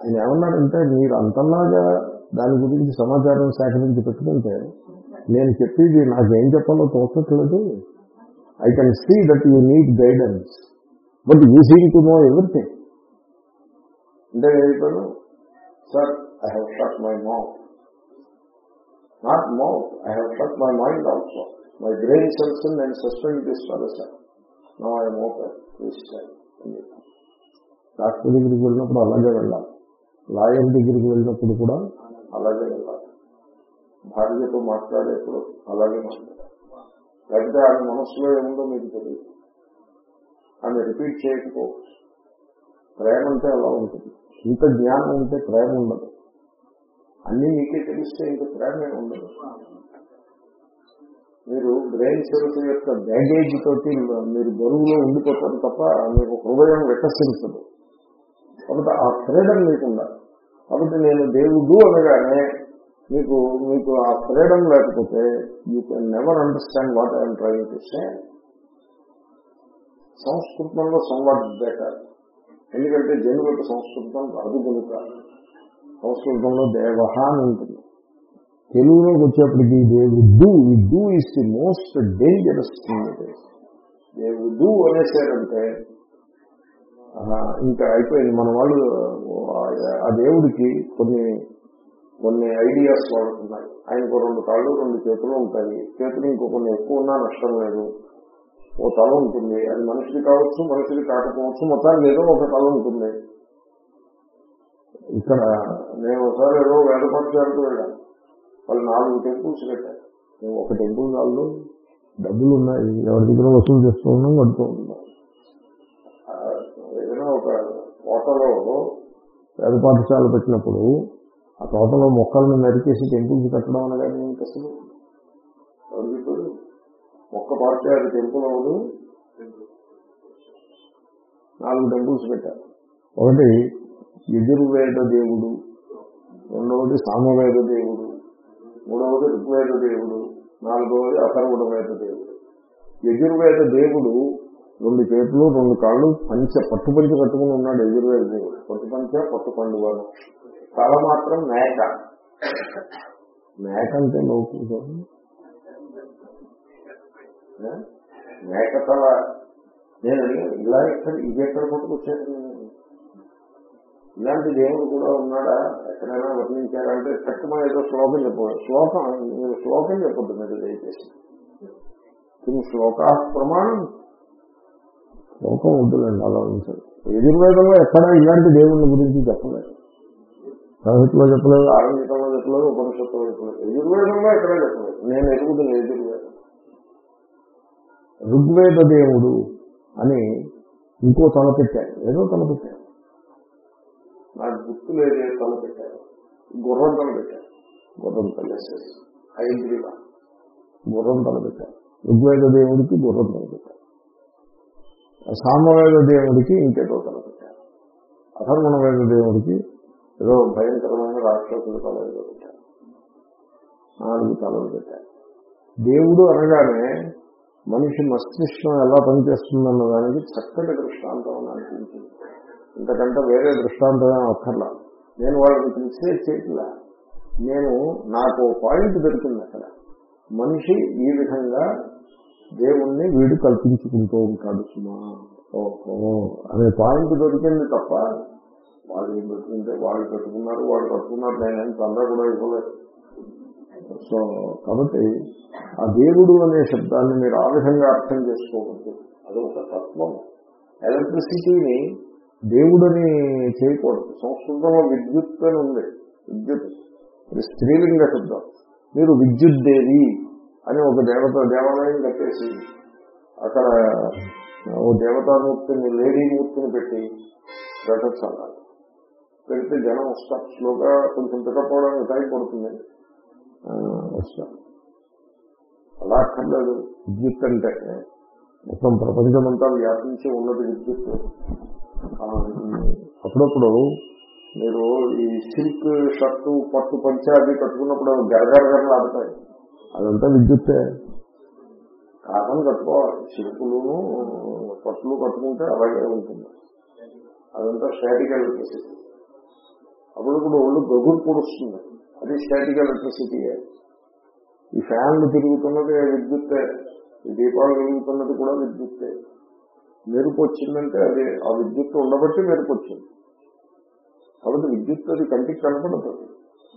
A: ఆయన ఏమన్నారంటే మీరు అంతలాగా దాని గురించి సమాచారం సేకరించి పెట్టుకుంటే నేను చెప్పేది నాకేం చెప్పాలో తోచట్లేదు. I can see that you need guidance but you seem to know everything అంటే నేను చెప్పాను sir I have shut my mouth not mouth I have shut my mind also my brain cells నేను సస్పెండ్ చేసుకోవాలి sir no I mouth doctor దగ్గరికి వెళ్ళినప్పుడు అలాగే వెళ్ళాలి. Lawyer దగ్గరికి వెళ్ళినప్పుడు కూడా అలాగే వెళ్ళాలి. భార్యతో మాట్లాడేప్పుడు అలాగే మాట్లాడాలి. లేకపోతే ఆమె మనస్సులో ఏముందో మీకు తెలియదు. ఆమె రిపీట్ చేయకపోవచ్చు ప్రేమ అంటే అలా ఉంటుంది. ఇంత జ్ఞానం ఉంటే ప్రేమ ఉండదు. అన్ని మీకే తెలిస్తే ఇంక ప్రేమే ఉండదు. మీరు బ్రెయిన్ సెల్స్ యొక్క బ్యాగేజ్ తోటి మీరు బరువులో ఉండిపోతారు తప్ప మీకు హృదయం వికసించదు. కాబట్టి ఆ ఫ్రీడమ్ లేకుండా కాబట్టి నేను దేవుడు అనగానే మీకు మీకు ఆ ఫ్రీడమ్ లేకపోతే you can never understand what I'm trying to say సంస్కృతంలో సంవాద్ బెటర్. ఎందుకంటే జనులకు సంస్కృతం రాదు కనుక సంస్కృతంలో దేవహ అని ఉంటుంది. తెలుగులోకి వచ్చేప్పటికి దేవుడు ఈ do is the most dangerous thing దేవుడు అనేసారంటే ఇంకా అయిపోయింది. మన వాళ్ళు ఆ దేవుడికి కొన్ని కొన్ని ఐడియాస్ వాడుతున్నాయి. ఆయనకు రెండు కాళ్ళు రెండు చేతులు ఉంటాయి. చేతులు ఇంకో కొన్ని ఎక్కువ ఉన్నా నష్టం లేదు. ఓ తల ఉంటుంది. అది మనిషికి కావచ్చు మనిషికి కాకపోవచ్చు మొత్తానికి ఏదో ఒక తల ఉంటుంది. ఇక్కడ నేను ఒకసారి ఏదో వేద వెళ్ళాను. వాళ్ళు నాలుగు టెంపుల్స్ పెట్టారు మేము ఒక టెంపుల్ వాళ్ళు డబ్బులు ఉన్నాయి. ఎవరి దగ్గర వసూలు చేస్తూ ఉన్నాం కడుతూ ఉన్నాం. ఏదైనా ఒక తోటలో వేద పాఠశాల పెట్టినప్పుడు ఆ తోటలో మొక్కలను నరికేసి టెంపుల్స్ కట్టడం అనగానే అసలు ఎవరు మొక్క పాఠశాల టెంపుల్ అవ్వదు. నాలుగు టెంపుల్స్ పెట్టారు ఒకటి యజుర్వేద దేవుడు. రెండవది సామవేద దేవుడు. మూడవది ఋగ్వేద దేవుడు నాలుగవది అథర్వుడవేద దేవుడు. యజుర్వేద దేవుడు రెండు చేతులు రెండు కాళ్ళు పంచ పట్టు పంచ కట్టుకుని ఉన్నాడు యజుర్వేద దేవుడు. పట్టు పంచ పట్టు పండుగను తల మాత్రం మేక. మేక అంటే లోపు మేక తల. నేను ఇలా ఇక్కడ ఇది ఎక్కడ పట్టుకొచ్చాను ఇలాంటి దేవుడు కూడా ఉన్నాడా? ఎక్కడైనా వర్ణించారంటే చక్కమా ఏదో శ్లోకం చెప్పవచ్చు శ్లోకం మీరు శ్లోకం చెప్పొద్దు మీరు దయచేసి. శ్లోకా ప్రమాణం. శ్లోకం వద్దులండి అలా ఉంటుంది యజుర్వేదంలో ఎక్కడ ఇలాంటి దేవుళ్ళ గురించి చెప్పలేదు. సంహితలో చెప్పలేదు. ఆరంభికంలో చెప్పలేదు ఉపనిషత్తులో చెప్పలేదు. యజుర్వేదంలో ఎక్కడ చెప్పలేదు. నేను ఎరుగుతుంది యజుర్వేదం. ఋగ్వేద దేవుడు అని ఇంకో తల పెట్టారు. ఏదో తల పెట్టారు. నాకు గుర్తు లేదే తల పెట్టారు. గుర్రం తల పెట్టారు. గుర్రం తల వేసేసి గుర్రం తల పెట్టారు. ఋగ్వేద దేవుడికి గుర్రం తల పెట్టారు. సామవేద దేవుడికి ఇంకేదో తల పెట్టారు. అధర్మణ వేద దేవుడికి ఏదో భయంకరమైన రాక్షసుల తల ఏదో పెట్టారు. నాలుగు తలలు పెట్టారు. దేవుడు అనగానే మనిషి మస్తిష్కం ఎలా పనిచేస్తుందన్న దానికి చక్కటి దృష్టాంతం అని అనిపించింది ఇంతకంటే వేరే దృష్టాంతం ఏం అక్కర్లా. నేను వాళ్ళని క్రిటిసైజ్ చేయట్లా. నేను నాకు పాయింట్ దొరికింది అక్కడ. మనిషి ఈ విధంగా దేవుణ్ణి వీడు కల్పించుకుంటూ ఉంటాడు సుమా. ఓహో. అనే పాయింట్ దొరికింది తప్ప వాళ్ళు ఏం పెట్టుకుంటే వాళ్ళు పెట్టుకున్నారు వాళ్ళు కట్టుకున్నారు నేనేం తొందర కూడా ఇవ్వలేదు. సో కాబట్టి ఆ దేవుడు అనే శబ్దాన్ని మీరు ఆ విధంగా అర్థం చేసుకోకూడదు అది ఒక తత్వం. ఎలక్ట్రిసిటీని దేవుడని చేయకూడదు. సంస్కృతంలో విద్యుత్ అని ఉంది. విద్యుత్. ఇది స్త్రీలింగ శబ్దం. మీరు విద్యుత్ దేవి అని ఒక దేవత దేవాలయం కట్టేసి అక్కడ ఓ దేవతామూర్తిని లేడీ మూర్తిని పెట్టి పెట్టచ్చాలి పెడితే జనం వస్తారు. స్లోగా కొంచెం పెట్టకపోవడానికి టైం పడుతుంది. వస్తారు. అలా అక్కర్లేదు. విద్యుత్ అంటే మొత్తం ప్రపంచమంతా వ్యాపించి ఉన్నది విద్యుత్. అప్పుడప్పుడు మీరు ఈ సిల్క్ షర్టు పట్టు పంచ అది కట్టుకున్నప్పుడు గరగరగరలు ఆడతాయి. అదంతా విద్యుత్తే. కారణం కట్టుకోవాలి. సిల్కులును పట్టులు కట్టుకుంటే అలాగే ఉంటుంది. అదంతా స్టాటిక్ ఎలక్ట్రిసిటీ. అప్పుడప్పుడు ఒళ్ళు గగురు పొడుస్తుంది. అది స్టాటిక్ ఎలక్ట్రిసిటీయే ఈ ఫ్యాన్లు తిరుగుతున్నది విద్యుత్తే. ఈ దీపాలు వెలుగుతున్నది కూడా విద్యుత్తే. మెరుపు వచ్చిందంటే అది ఆ విద్యుత్ ఉండబట్టి మెరుపు వచ్చింది కాబట్టి విద్యుత్ అది కంటికి కనపడదు.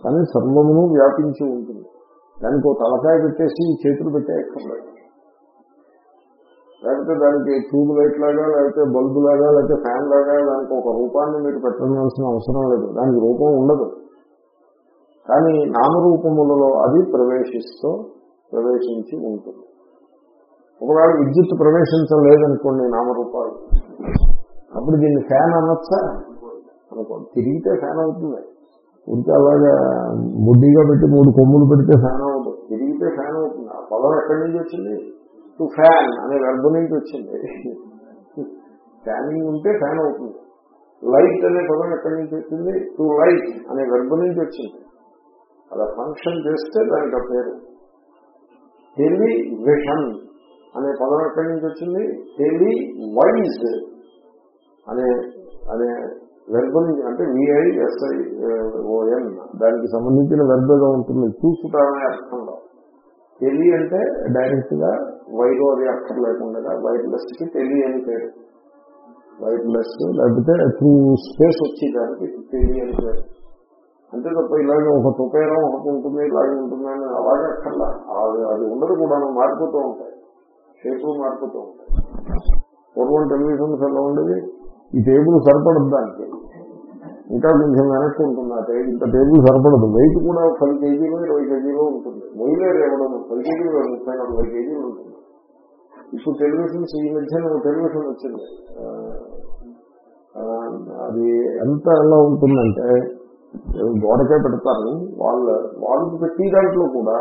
A: కానీ సర్వమును వ్యాపించి ఉంటుంది. దానికి ఒక తలకాయ పెట్టేసి చేతులు పెట్టే ఎక్కర్లేదు లేకపోతే దానికి ట్యూబ్ లైట్ లాగా లేకపోతే బల్బు లాగా లేకపోతే ఫ్యాన్ లాగా దానికి ఒక రూపాన్ని మీరు పెట్టాల్సిన అవసరం లేదు. దానికి రూపం ఉండదు. కానీ నామరూపములలో అది ప్రవేశిస్తూ ప్రవేశించి ఉంటుంది. ఒకవేళ విద్యుత్ ప్రవేశించలేదనుకోండి నామరూపాలు. అప్పుడు దీన్ని ఫ్యాన్ అనొచ్చా? అనుకోండి. తిరిగితే ఫ్యాన్ అవుతుంది. ఉంటే అలాగా ముడ్డిగా పెట్టి మూడు కొమ్ములు పెడితే ఫ్యాన్ అవుతుంది. తిరిగితే ఫ్యాన్ అవుతుంది. ఆ పదం ఎక్కడి నుంచి వచ్చింది? టు ఫ్యాన్ అనే వెర్బ నుంచి వచ్చింది. ఫ్యానింగ్ ఉంటే ఫ్యాన్ అవుతుంది. లైట్ అనే పదం ఎక్కడి నుంచి వచ్చింది? టు లైట్ అనే వెర్బ నుంచి వచ్చింది. అలా ఫంక్షన్ చేస్తే దానికి పేరు. తెలివి విషన్ అనే పదం ఎక్కడి నుంచి వచ్చింది? టెలి వైజ్ అనే అనే వెర్బ నుంచి అంటే విఐ ఎస్ఐ ఓఎన్ దానికి సంబంధించిన వెర్బగా ఉంటుంది. చూసుట అనే అర్థంలో టెలి అంటే డైరెక్ట్గా వైరో అది అర్థం లేకుండా వైర్లెస్కి టెలి అని పేరు. వైర్లెస్. లేకపోతే త్రూ స్పేస్ వచ్చి దానికి టెలి అని పేరు. అంతే తప్ప ఇలాగే ఒక తుపేరం ఒకటి ఉంటుంది ఇలాగే ఉంటుంది అని అలాగే అక్కర్లా. అది అది ఉండదు కూడా మారిపోతూ ఉంటాయి. షేపులు మారిపోతూ ఉంటాయి. పూర్వం టెలివిజన్స్ ఎలా ఉండేది. ఈ టేబుల్ సరిపడదు దానికి. ఇంకా కొంచెం వెనక్కి ఉంటుంది ఆ టేబుల్. ఇంత టేబుల్ సరిపడదు. వెయిట్ కూడా పది కేజీలు ఇరవై కేజీలు ఉంటుంది. మొయిలేరు ఇవ్వడం పది కేజీలు ముప్పై నలభై కేజీలు ఉంటుంది. ఇప్పుడు టెలివిజన్స్ ఈ మధ్యన టెలివిజన్ వచ్చింది. అది ఎంత ఎలా ఉంటుందంటే గోడకే పెడతారు. వాళ్ళ వాళ్ళు పెట్టి దాంట్లో కూడా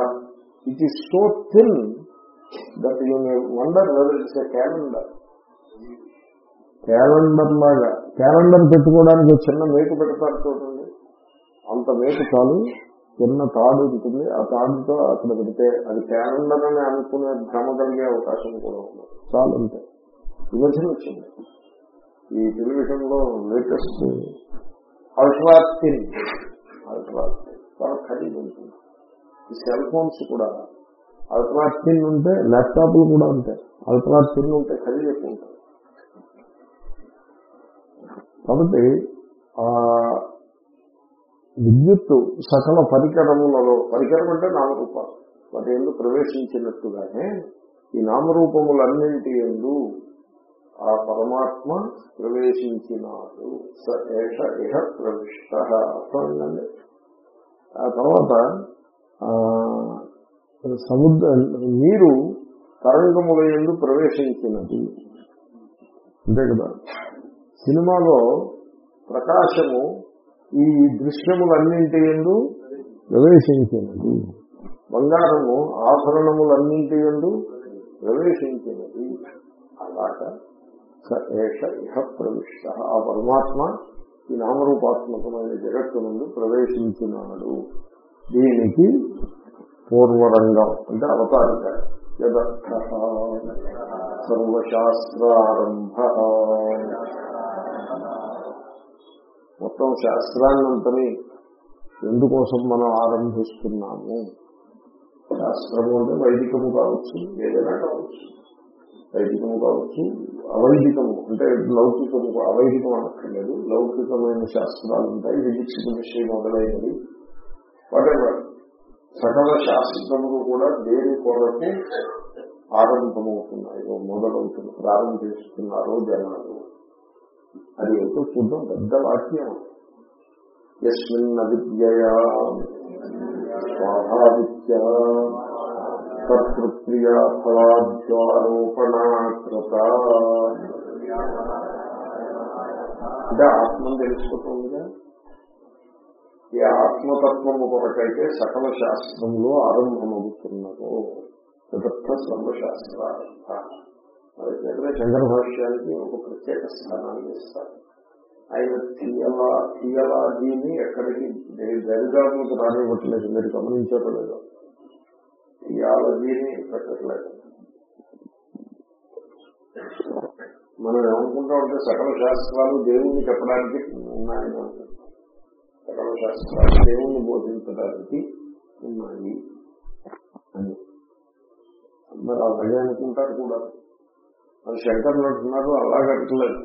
A: it is so thin that you wonder whether it's a calendar calendar లాగా. క్యాలెండర్ పెట్టుకోవడానికి చిన్న మేకు పెడతారు చూడండి. అంత మేకు చాలు. చిన్న తాడు ఉంటుంది. ఆ తాడుతో అక్కడ పెడితే అది క్యాలెండర్ అని అనుకునే భ్రమ కలిగే అవకాశం కూడా ఉంది. చాలు అంతే. విమర్శన వచ్చింది. ఈ టెలివిజన్లో లేటెస్ట్ అల్ట్రాథిన్ అల్ట్రాథిన్ చాలా ఖరీదు ఉంటుంది. ఈ సెల్ ఫోన్స్ కూడా అల్ట్రాథిన్ ఉంటే ల్యాప్టాప్లు కూడా ఉంటాయి అల్ట్రాథిన్ ఉంటే ఖరీదు ఎక్కువ ఉంటాయి. కాబట్టి ఆ విద్యుత్తు సకల పరికరములలో పరికరం అంటే నామరూపాలు. వాటి ఎందు ప్రవేశించినట్టుగానే ఈ నామరూపములన్నింటి ఎందు ఆ పరమాత్మ ప్రవేశించినాడు. స ఏష ఇహ ప్రవిష్ట. అర్థమైందండి? ఆ తర్వాత ఆ, సముద్ర నీరు తరంగముల ఎందు ప్రవేశించినది. అంతే కదా? సినిమాలో ప్రకాశము ఈ దృశ్యములన్నింటి ఎందు ప్రవేశించినది. బంగారము ఆభరణములన్నింటి ఎందు ప్రవేశించినది. అలాగా స ఏష ఇహ ప్రవిష్ట. ఆ పరమాత్మ ఈ నామరూపాత్మకమైన జగత్తు నుండి ప్రవేశించినాడు. దీనికి పూర్వరంగం అంటే అవతారిక. యదర్థ సర్వశాస్త్రారంభ. మొత్తం శాస్త్రాన్నంతని ఎందుకోసం మనం ఆరంభిస్తున్నాము? శాస్త్రము అంటే వైదికము కావచ్చు ఏదైనా కావచ్చు. వైదికము కావచ్చు అవైదికము అంటే లౌకికము అవైదికం అనక్కర్లేదు. లౌకికమైన శాస్త్రాలు ఉంటాయి ఫిజిక్స్ విషయం మొదలైనవి. వాటెవర్ సకల శాస్త్రములు కూడా దేని కొరకు ఆరంభమవుతున్నాయి మొదలవుతుంది ప్రారంభిస్తున్నారో జనాలు. అది ఎప్పుడు చూద్దాం పెద్ద వాక్యం. ఎస్మిన్ అవిద్యయా స్వాభావిత్య కర్తృప్రియ ఫలాద్వారోపణాకృత. అంటే ఆత్మను తెలుసుకుంటుందిగా ఈ ఆత్మతత్వము కొరకైతే సకల శాస్త్రంలో ఆరంభమవుతున్నదో. చతుర్థ సర్వశాస్త్రారంభ చంద్ర భాష్యానికి ఒక ప్రత్యేక స్థానాన్ని ఇస్తారు. ఆయన ఇయ్యాల దీన్ని ఎక్కడికి దరిదాపులకు రానివ్వట్లేదు మీరు గమనించట్లేదు. థియాలజీని పెట్టట్లేదు. మనం ఏమనుకుంటా ఉంటే సకల శాస్త్రాలు దేవుణ్ణి చెప్పడానికి ఉన్నాయని అనుకుంటాం. దేవుణ్ణి బోధించడానికి ఉన్నాయి. అని. మరి అలాగే అనుకుంటారు కూడా. మరి శంకర్లు అంటున్నారు అలాగట్లేదు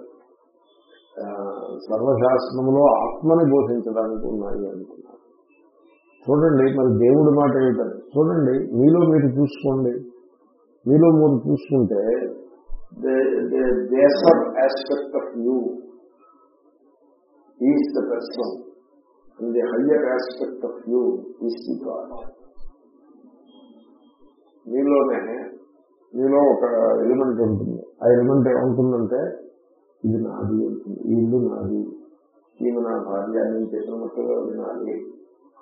A: సర్వశాస్త్రంలో ఆత్మని బోధించడానికి ఉన్నాయి అనుకున్నారు చూడండి మరి దేవుడి మాట ఏంటంటే చూడండి మీలో మీరు చూసుకోండి. మీలో మీరు చూసుకుంటే దేశర్ aspect of you is the person and the higher aspect of you is the God మీలోనే మీలో ఒక ఎలిమెంట్ ఉంటుంది. ఆ ఎలిమెంట్ ఏముంటుందంటే ఇది నాది ఈ ఇల్లు నాది. ఈమె నా భార్య నేను చెప్పిన మట్టుగా వినాలి.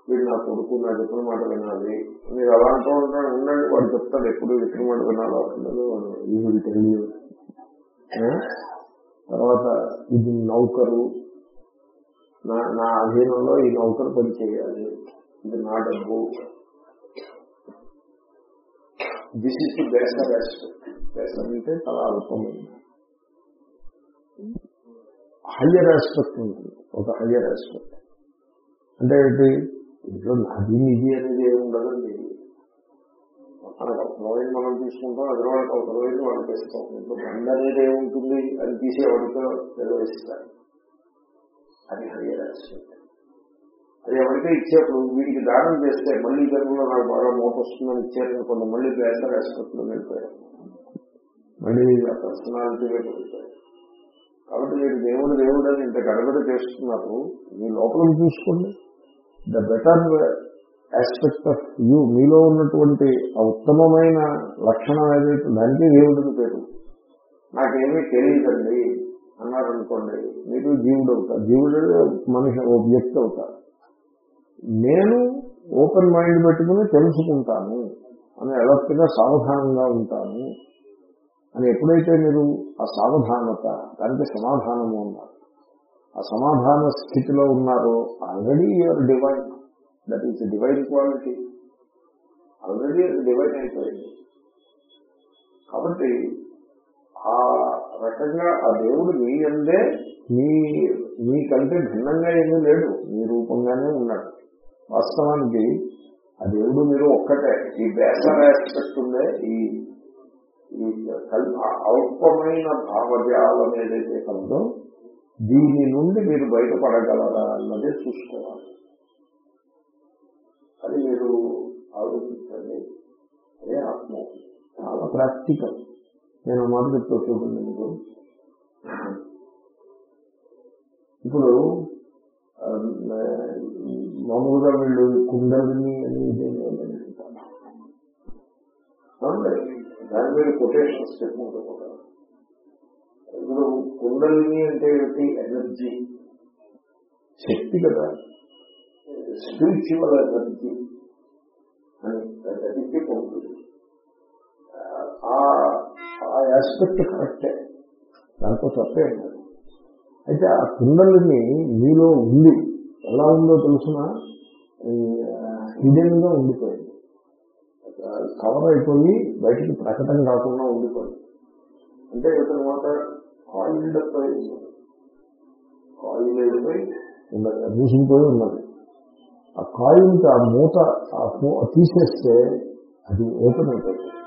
A: వీడు నా కొడుకు నా చెప్పిన మాట వినాలి. మీరు అలా అంటూ ఉంటాడు ఉండండి వాడు చెప్తాడు ఎప్పుడు చెప్పిన మాట వినాలో వాడు ఇది తెలియదు. తర్వాత ఇది నౌకరు నా నా అధీనంలో ఈ నౌకరు పని చేయాలి. ఇది నా డబ్బు. దిస్ ఇస్ దేశ దేశం అంటే చాలా అల్పమైంది హయ్యర్ ఆస్పెక్ట్ ఉంటుంది. ఒక హయ్యర్ ఆస్పెక్ట్ అంటే ఏంటి? ఇంట్లో నాది నిధి అనేది ఏమి ఉండదండి. మనకు అవసరమైన మనం తీసుకుంటాం అది వాళ్ళకి ఒక అవసరమైన వాళ్ళకి ఇస్తాం ఇంట్లో బండ్ అనేది ఏముంటుంది అది తీసేవాడితో నిర్వహిస్తారు అది ఆస్పెక్ట్ అది ఎవరికీ ఇచ్చేప్పుడు వీడికి దానం చేస్తే మళ్ళీ జన్మలో నాకు బాగా మోట వస్తుందని ఇచ్చారని కొంత మళ్ళీ బేసర్ ఆస్పెక్ట్లో వెళ్ళిపోయారు. మళ్ళీ పర్సనాలిటీ వెళ్ళిపోయారు. కాబట్టి మీరు దేవుడు దేవుడు అని ఇంత గడబడి చేస్తున్నారు మీ లోపల చూసుకోండి. The better aspect of you మీలో ఉన్నటువంటి ఆ ఉత్తమమైన లక్షణం ఏదైతే దానికి దేవుడిని పేరు. నాకేమీ తెలియదండి. అన్నారనుకోండి మీరు జీవుడు అవుతారు. జీవుడు మనిషి ఒక వ్యక్తి అవుతారు నేను ఓపెన్ మైండ్ పెట్టుకుని తెలుసుకుంటాను అని ఎలర్ట్గా సావధానంగా ఉంటాను అని ఎప్పుడైతే మీరు ఆ సావధానత దానికి సమాధానము ఉన్నారు ఆ సమాధాన స్థితిలో ఉన్నారో already your divine that is divine quality already divine అయిపోయింది. కాబట్టి ఆ రకంగా ఆ దేవుడు మీ అందే మీ మీకంటే భిన్నంగా ఏమీ లేడు. మీ రూపంగానే ఉన్నాడు. వాస్తవానికి ఆ దేవుడు మీరు ఒక్కటే. ఈ బేసర్ ఆస్పెక్ట్ ఉందే ఈ ఈ అల్పమైన భావజాలం ఏదైతే కలదో దీని నుండి మీరు బయటపడగలరా అన్నదే చూసుకోవాలి. అది మీరు ఆలోచించండి. అదే ఆత్మ. చాలా ప్రాక్టికల్. నేను మాట చెప్తూ చూడండి మీకు. ఇప్పుడు మామూలుగా వీళ్ళు కుండలిని అని దాని మీద కొటేషన్స్ చెప్పుకుంటూ ఇప్పుడు కుండలిని అంటే ఏంటి? ఎనర్జీ శక్తి కదా. స్పిరిచువల్ ఎనర్జీ అని ఎనర్జీ పొందుతుంది ఆ ఆస్పెక్ట్ కరెక్టే దాంతో తప్పే అయితే ఆ కుండలిని మీలో ఉంది. ఎలా ఉందో తెలిసిన? హిడెన్గా ఉండిపోయింది. కవర్ అయిపోయి బయటికి ప్రకటన కాకుండా ఉండిపోయింది. అంటే తర్వాత కాయిల్డ్ కాయిల్ అయిపోయి ఉన్నది. మూసుకుపోయి ఉన్నది. ఆ కాయిల్కి ఆ మూత మూ- తీసేస్తే అది ఓపెన్ అయిపోతుంది.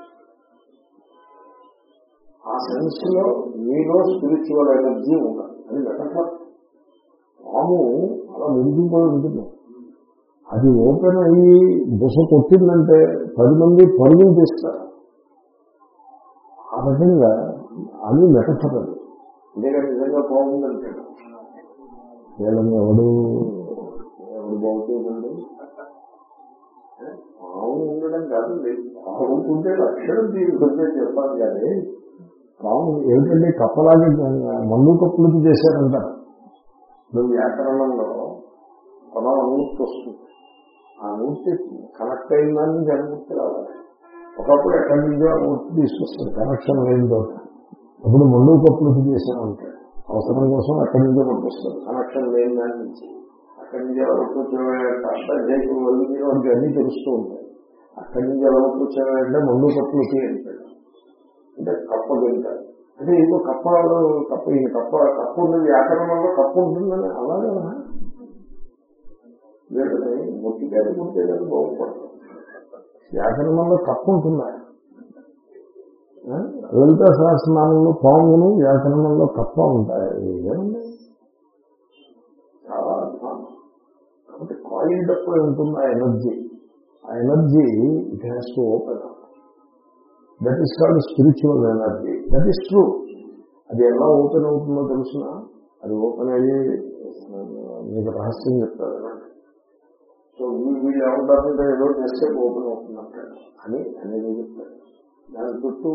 A: సెన్స్లో మీలో స్పిరిచువల్ ఎనర్జీ ఉండాలి. అది మెటఫర్ పాము అలా మురిగిపోయి ఉంటుంది. అది ఓపెన్ అయ్యి బుస కొట్టిందంటే పది మంది పరుగులు తీస్తారు ఆ రకంగా అది మెటఫర్ అది నిజంగా బాగుందంటే. వీళ్ళని ఎవడు? ఎవడు బాగుతుందండి పాము ఉండడం కాదండి పాము ఉంటే లక్షణం తీసుకుంటే చెప్పాలి కానీ పాము ఏంటంటే కప్పలాగే మందు కప్పులకి చేశారంటారు ఇప్పుడు వ్యాకరణంలో పదం నూర్తి వస్తుంది. ఆ నూర్తి కనెక్ట్ అయిందని జనమూర్తి రావాలి. ఒకప్పుడు ఎక్కడి నుంచో ఆ నూర్తి తీసుకొస్తుంది కనెక్షన్ లేనిదో అప్పుడు మండు కప్పులకి చేశారంటారు అవసరం కోసం అక్కడి నుంచో పట్టుకొస్తారు కనెక్షన్ లేని దాని నుంచి. అక్కడి నుంచి ఎలా వాడికి అన్నీ తెలుస్తూ ఉంటాయి. అక్కడి నుంచి ఎలా పట్టుకొచ్చేవాళ్ళంటే మండు కప్పులకి అంటాడు అంటే కప్ప తింటారు అంటే ఏదో కప్పలు కప్ప ఈయన కప్ప కప్ప ఉంది వ్యాకరణంలో కప్ప ఉంటుందని అలాగే లేదని మొట్టి గారి ముట్టే గారు బాగుపడతారు. వ్యాకరణంలో కప్ప ఉంటుందా? లలిత సహస్రనామంలో పామును వ్యాకరణంలో కప్ప ఉంటాయి. చాలా అద్భుతం. కాబట్టి కాయిల్డ్ అప్పుడు ఉంటుంది ఆ ఎనర్జీ? ఆ energy it has to open that is called spiritual energy that is true అది ఎలా ఓపెన్ అవుతుందో తెలిసిన? అది ఓపెన్ అయ్యి మీకు రహస్యం చెప్తారు సో వీళ్ళు ఏమంటారంటే ఏదో చేస్తే ఓపెన్ అవుతుందంటాడు అని అనేది చెప్తాడు దాని చుట్టూ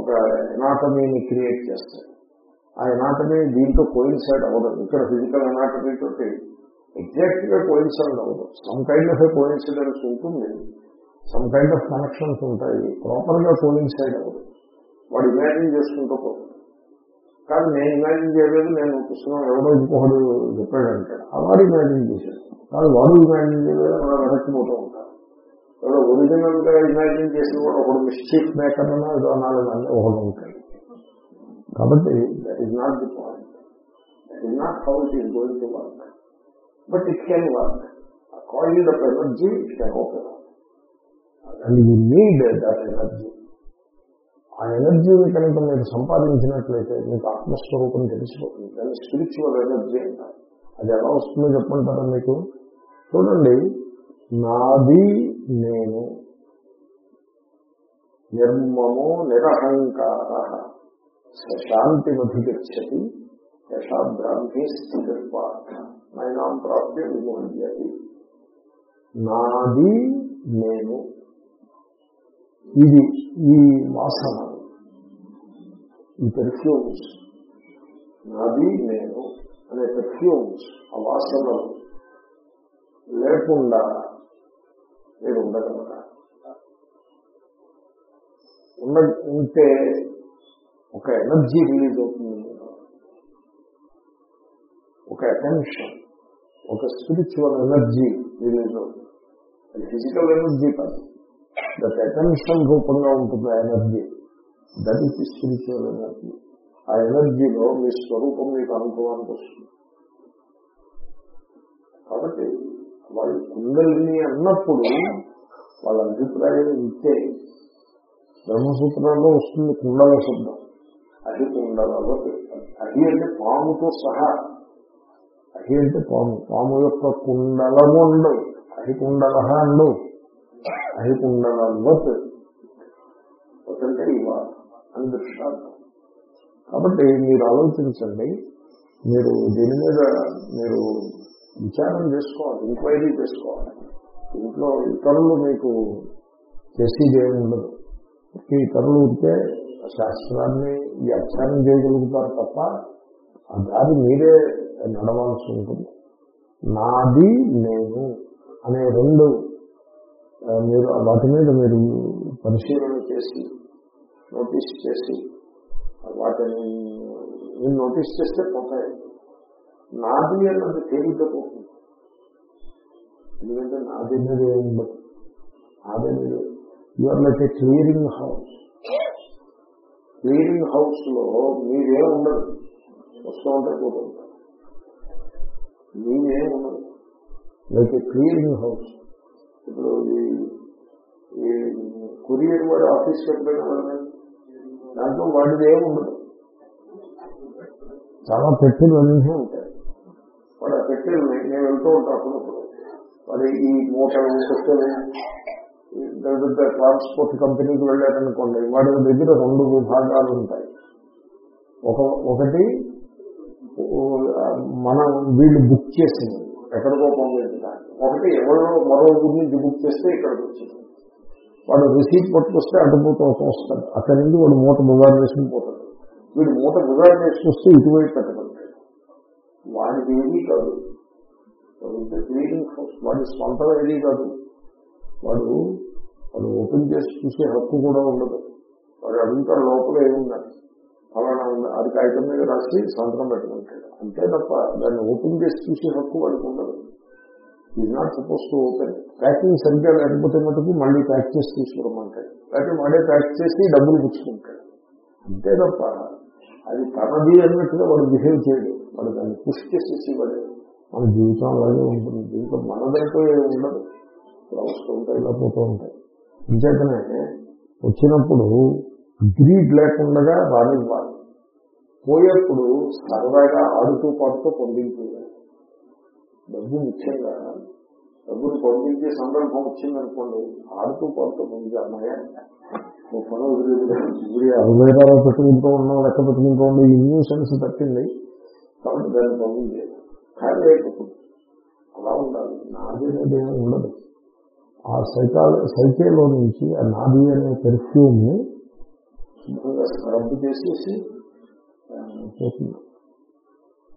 A: ఒక ఎనాటమీని క్రియేట్ చేస్తాడు ఆ ఎనాటమీ దీంతో కోయిన్సైడ్ అవ్వదు. ఇక్కడ ఫిజికల్ ఎనాటమీ తోటి ఎగ్జాక్ట్గా కోయిన్సైడ్ అవ్వదు. సమ్ కైండ్ ఆఫ్ కోయిన్సిడెన్స్ ఉంటుంది. సమ్ కైండ్ ఆఫ్ కనెక్షన్స్ ఉంటాయి. ప్రాపర్గా కోయిన్సైడ్ అవ్వదు వాడు ఇమాజిన్ చేసుకుంటూ పోతుంది కానీ నేను ఇమాజిన్ చేయలేదు నేను పుస్తకం ఎవడో ఇంకొకడు చెప్పాడంటే ఆ వాడు ఇమాజిన్ చేశాడు. కానీ వాడు ఇమాజిన్ చేయలేదు అలా వెనక్కిపోతూ ఉంటారు ఎవడో ఒరిజినల్గా ఇమాజిన్ చేసిన కూడా ఒకడు మిస్చీఫ్ మేకర్ అన్నా ఏదో అనాలి ఒకడు ఉంటాడు. కాబట్టి that is not the point that is not how it is going to work but it can work coil of energy it can open and you need that energy ఆ ఎనర్జీని కనుక మీరు సంపాదించినట్లయితే మీకు ఆత్మస్వరూపం తెలిసిపోతుంది. దాన్ని స్పిరిచువల్ ఎనర్జీ అంటారు అది ఎలా వస్తుందో చెప్పంటారా మీకు. చూడండి నాది నేను. నిర్మమో నిరహంకార. శాంతి అధిగచ్చతి యశాబ్రాహ్మీ స్థితిర్పాఠ నైనాం ప్రాప్య విమోహ్యతి. నాది నేను. ఇది ఈ వాసన. ఈ పెర్ఫ్యూమ్స్ నాది నేను అనే పెర్ఫ్యూమ్స్ ఆ వాసనలు లేకుండా నేను ఉండగలరా ఉండ ఉంటే ఒక ఎనర్జీ రిలీజ్ అవుతుంది. ఒక అటెన్షన్ ఒక స్పిరిచువల్ ఎనర్జీ రిలీజ్ అవుతుంది. అది ఫిజికల్ ఎనర్జీ కాదు. దట్ అటెన్షన్ రూపంగా ఉంటుంది ఆ energy that is spiritual energy ఆ ఎనర్జీలో మీ స్వరూపం మీకు అనుభవానికి వస్తుంది. కాబట్టి వాళ్ళు కుండలిని అన్నప్పుడు వాళ్ళ అభిప్రాయం ఇస్తే బ్రహ్మసూత్రాల్లో వస్తుంది కుండల శబ్దం. అది కుండలలో అది అంటే పాముతో సహా. అది అంటే పాము. పాము యొక్క కుండలము అండవు. అది కుండల అండవు. అహికుండవత్ అంటే ఇవా అని దృష్టాంతం. కాబట్టి మీరు ఆలోచించండి మీరు దీని మీద మీరు విచారం చేసుకోవాలి ఎంక్వైరీ చేసుకోవాలి. ఇంట్లో ఇతరులు మీకు చేసేది ఏమి ఉండదు ఈ ఇతరులు ఉంటే శాస్త్రాన్ని వ్యాఖ్యానం చేయగలుగుతారు తప్ప ఆ దారి మీరే నడవాల్సి ఉంటుంది. నాది నేను అనే రెండు మీరు వాటి మీద మీరు పరిశీలన చేసి నోటీస్ చేసి వాటిని మీరు నోటీస్ చేస్తే పోతాయి. నాది అన్నది తేలికపోతుంది ఎందుకంటే నాది అనేది ఏమి ఉండదు నాది అనేది like a clearing house clearing హౌస్లో మీరేం ఉండదు వస్తూ ఉంటే పోతూ ఉంటారు. మీరేం ఉండదు లైక్ ఏ క్లియరింగ్ హౌస్ ఇప్పుడు ఈ కొరియర్ వాడు ఆఫీస్ పెట్టిన దాంట్లో వాడిది ఏమి ఉండదు. చాలా పెట్టెలు అన్నీ ఉంటాయి. వాడు ఆ పెట్టెలు నేను వెళ్తూ ఉంటాను అప్పుడప్పుడు. వాడు ఈ మూటలు పెట్టెలు పెద్ద ట్రాన్స్పోర్ట్ కంపెనీకి వెళ్ళారనుకోండి వాడి దగ్గర రెండు విభాగాలు ఉంటాయి. ఒక ఒకటి మనం వీళ్ళు బుక్ చేసింది. ఎక్కడికో పంపించడానికి. ఒకటి ఎవరో మరో ఊరి నుంచి చేస్తే ఇక్కడికి వచ్చింది. వాడు రిసీట్ పట్టుకొస్తే అడ్డుపోతూ వస్తాడు అక్కడి నుండి వాడు మూట బుగారు వేసుకుని పోతాడు. వీడు మూట బుగారు వేసుకొస్తే ఇటువైపు పెట్టగలుగుతాడు వాడికి ఏదీ కాదు. Cleaning house. వాడి స్వంతం ఏదీ కాదు. వాడు వాడు ఓపెన్ చేసి చూసే హక్కు కూడా ఉండదు. వాడు అడుగుతాడు లోపల ఏముందని ఫలానా ఉంది? అది కాగితం మీద రాసి సంతకం పెట్టుకుంటాడు. అంతే తప్ప దాన్ని ఓపెన్ చేసి చూసే హక్కు వాడికి ఉండదు. Is not suppose to open packing సరిగ్గా లేకపోతే మటుకు మళ్ళీ ప్యాక్ చేసి తీసుకురమ్మంటాడు. లేకపోతే వాడే ప్యాక్ చేసి డబ్బులు పుచ్చుకుంటాడు అంతే తప్ప అది తనది అన్నట్టుగా వాడు బిహేవ్ చేయడు. వాడు దాన్ని పుష్ చేసేసి వాడు మన జీవితం అలాగే ఉంటుంది. దీంట్లో మనదంటూ ఉండదు. వస్తూ ఉంటాయి. ఇలా పోతూ ఉంటాయి. అంచేతనే వచ్చినప్పుడు గ్రీడ్ లేకుండా రానివ్వాలి. పోయేప్పుడు సరదాగా ఆడుతూ పాడుతూ పొందించేయాలి డబ్బు ముఖ్యంగా డబ్బులు పంపించే సందర్భం వచ్చిందనుకోండి ఆడుతూ పాడుతూ పంపించే అమ్మాయ. పని ఇప్పుడు అరవైరాలో పెట్టుకుంటూ ఉన్నాం లెక్క పెట్టుకుంటూ ఉండి ఈ న్యూసెన్స్ తప్పింది కాబట్టి దాన్ని పంపించేది కానీ అలా ఉండాలి. నాది అనేది ఏమి ఉండదు. ఆ సైకాల సైకేలో నుంచి ఆ నాది అనే పెర్ఫ్యూమ్ని శుభ్రంగా స్క్రబ్ చేసేసి పోతుంది